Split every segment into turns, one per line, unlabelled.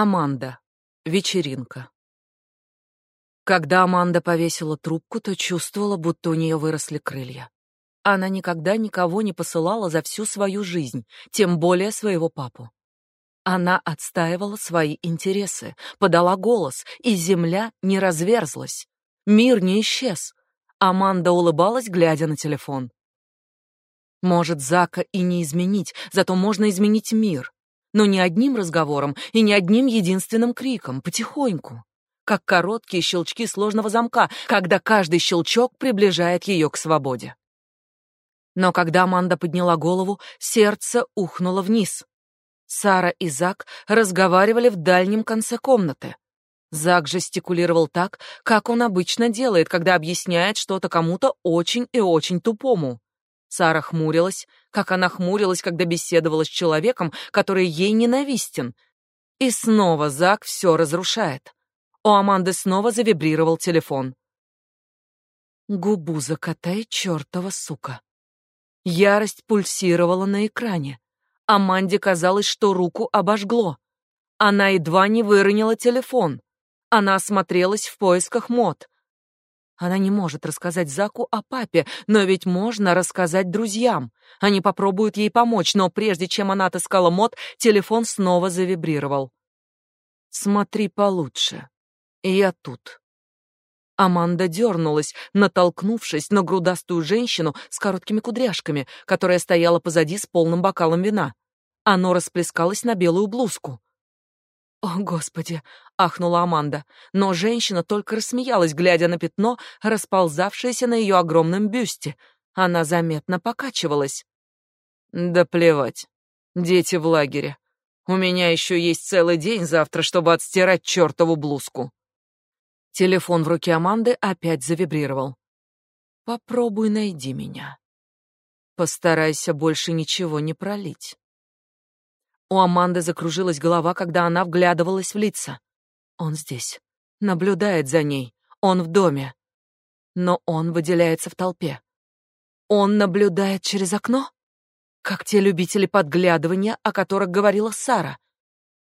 Аманда. Вечеринка. Когда Аманда повесила трубку, то чувствовала, будто у нее выросли крылья. Она никогда никого не посылала за всю свою жизнь, тем более своего папу. Она отстаивала свои интересы, подала голос, и земля не разверзлась. Мир не исчез. Аманда улыбалась, глядя на телефон. Может, Зака и не изменить, зато можно изменить мир но не одним разговором и не одним единственным криком, потихоньку, как короткие щелчки сложного замка, когда каждый щелчок приближает ее к свободе. Но когда Аманда подняла голову, сердце ухнуло вниз. Сара и Зак разговаривали в дальнем конце комнаты. Зак жестикулировал так, как он обычно делает, когда объясняет что-то кому-то очень и очень тупому. Сара хмурилась, как она хмурилась, когда беседовала с человеком, который ей ненавистен. И снова Зак все разрушает. У Аманды снова завибрировал телефон. Губу закатай, чертова сука. Ярость пульсировала на экране. Аманде казалось, что руку обожгло. Она едва не выронила телефон. Она осмотрелась в поисках мод. Она не может рассказать Заку о папе, но ведь можно рассказать друзьям. Они попробуют ей помочь, но прежде чем она отыскала мод, телефон снова завибрировал. «Смотри получше. Я тут». Аманда дернулась, натолкнувшись на грудастую женщину с короткими кудряшками, которая стояла позади с полным бокалом вина. Оно расплескалось на белую блузку. «О, Господи!» — ахнула Аманда, но женщина только рассмеялась, глядя на пятно, расползавшееся на ее огромном бюсте. Она заметно покачивалась. «Да плевать. Дети в лагере. У меня еще есть целый день завтра, чтобы отстирать чертову блузку». Телефон в руке Аманды опять завибрировал. «Попробуй найди меня. Постарайся больше ничего не пролить». У Аманды закружилась голова, когда она вглядывалась в лица. Он здесь, наблюдает за ней, он в доме. Но он выделяется в толпе. Он наблюдает через окно? Как те любители подглядывания, о которых говорила Сара.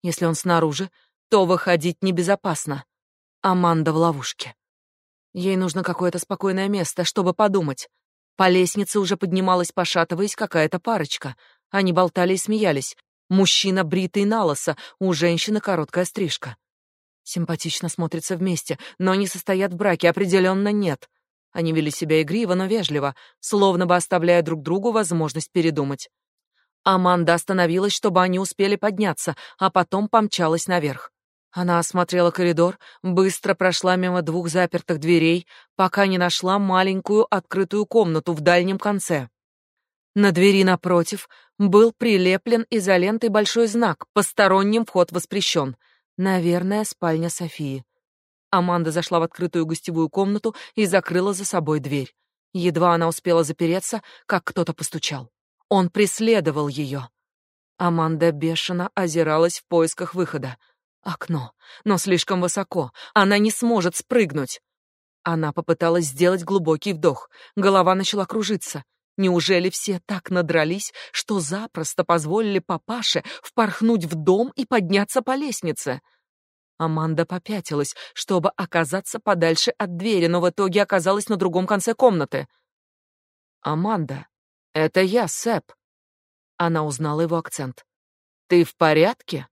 Если он снаружи, то выходить небезопасно. Аманда в ловушке. Ей нужно какое-то спокойное место, чтобы подумать. По лестнице уже поднималась, пошатываясь, какая-то парочка. Они болтали и смеялись. Мужчина бритый на лысо, у женщины короткая стрижка. Симпатично смотрятся вместе, но они состоят в браке, определенно нет. Они вели себя игриво, но вежливо, словно бы оставляя друг другу возможность передумать. Аманда остановилась, чтобы они успели подняться, а потом помчалась наверх. Она осмотрела коридор, быстро прошла мимо двух запертых дверей, пока не нашла маленькую открытую комнату в дальнем конце. На двери напротив был прилеплен изолентой большой знак «Посторонним вход воспрещен». Наверное, спальня Софии. Аманда зашла в открытую гостевую комнату и закрыла за собой дверь. Едва она успела запереться, как кто-то постучал. Он преследовал ее. Аманда бешено озиралась в поисках выхода. Окно, но слишком высоко. Она не сможет спрыгнуть. Она попыталась сделать глубокий вдох. Голова начала кружиться. Неужели все так надрались, что запросто позволили папаше впорхнуть в дом и подняться по лестнице? Аманда попятилась, чтобы оказаться подальше от двери, но в итоге оказалась на другом конце комнаты. «Аманда, это я, Сэп». Она узнала его акцент. «Ты в порядке?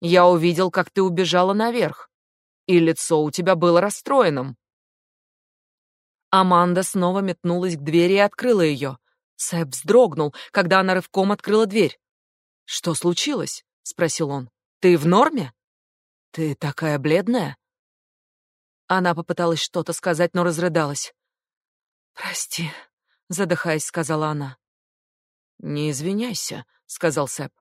Я увидел, как ты убежала наверх, и лицо у тебя было расстроенным». Аманда снова метнулась к двери и открыла ее. Сэп вздрогнул, когда она рывком открыла дверь. «Что случилось?» — спросил он. «Ты в норме? Ты такая бледная?» Она попыталась что-то сказать, но разрыдалась. «Прости», — задыхаясь, сказала она. «Не извиняйся», — сказал Сэп.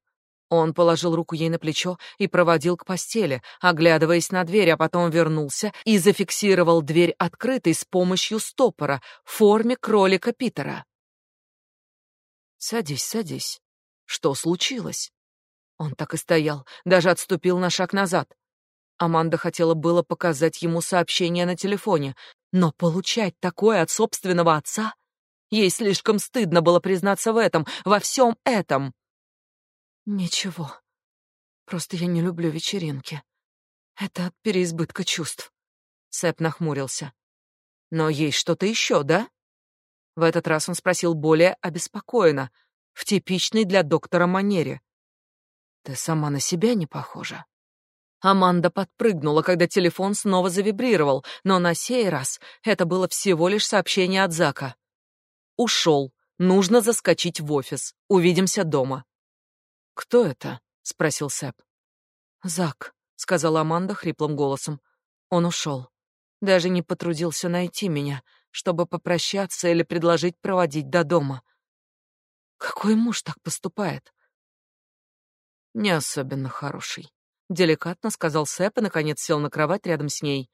Он положил руку ей на плечо и проводил к постели, оглядываясь на дверь, а потом вернулся и зафиксировал дверь открытой с помощью стопора в форме кролика Питера. «Садись, садись. Что случилось?» Он так и стоял, даже отступил на шаг назад. Аманда хотела было показать ему сообщение на телефоне, но получать такое от собственного отца... Ей слишком стыдно было признаться в этом, во всем этом. Ничего. Просто я не люблю вечеринки. Это от переизбытка чувств. Сэп нахмурился. Но есть что-то еще, да? В этот раз он спросил более обеспокоенно, в типичной для доктора манере. Ты сама на себя не похожа. Аманда подпрыгнула, когда телефон снова завибрировал, но на сей раз это было всего лишь сообщение от Зака. Ушел. Нужно заскочить в офис. Увидимся дома. Кто это? спросил Сэп. Зак, сказала Аманда хриплым голосом. Он ушел. Даже не потрудился найти меня, чтобы попрощаться или предложить проводить до дома. Какой муж так поступает? Не особенно хороший деликатно сказал Сэп и наконец сел на кровать рядом с ней.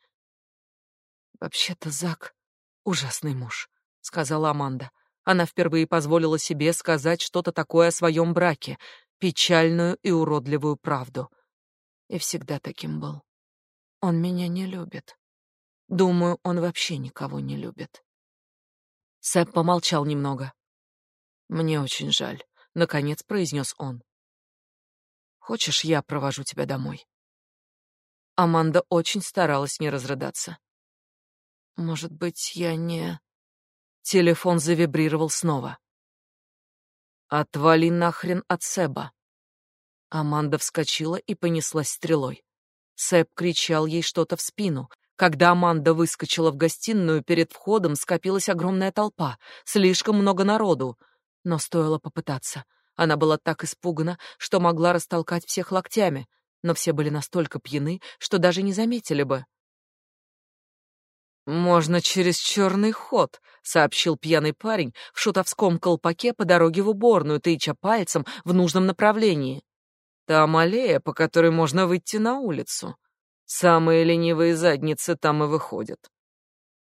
Вообще-то Зак ужасный муж, сказала Аманда. Она впервые позволила себе сказать что-то такое о своем браке, печальную и уродливую правду. И всегда таким был. Он меня не любит. Думаю, он вообще никого не любит. Сэп помолчал немного. Мне очень жаль, наконец произнес он. Хочешь, я провожу тебя домой?» Аманда очень старалась не разрыдаться. «Может быть, я не...» Телефон завибрировал снова. «Отвали нахрен от Себа!» Аманда вскочила и понеслась стрелой. Себ кричал ей что-то в спину. Когда Аманда выскочила в гостиную, перед входом скопилась огромная толпа, слишком много народу. Но стоило попытаться — она была так испугана, что могла растолкать всех локтями, но все были настолько пьяны, что даже не заметили бы. «Можно через черный ход», — сообщил пьяный парень в шутовском колпаке по дороге в уборную, тыча пальцем в нужном направлении. «Там аллея, по которой можно выйти на улицу. Самые ленивые задницы там и выходят.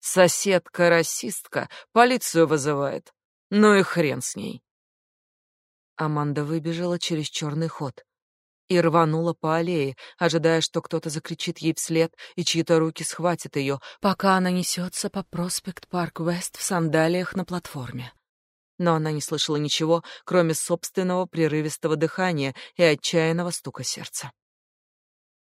Соседка-расистка полицию вызывает. Ну и хрен с ней. Аманда выбежала через черный ход и рванула по аллее, ожидая, что кто-то закричит ей вслед и чьи-то руки схватят ее, пока она несется по проспект Парк Вест в сандалиях на платформе. Но она не слышала ничего, кроме собственного прерывистого дыхания и отчаянного стука сердца.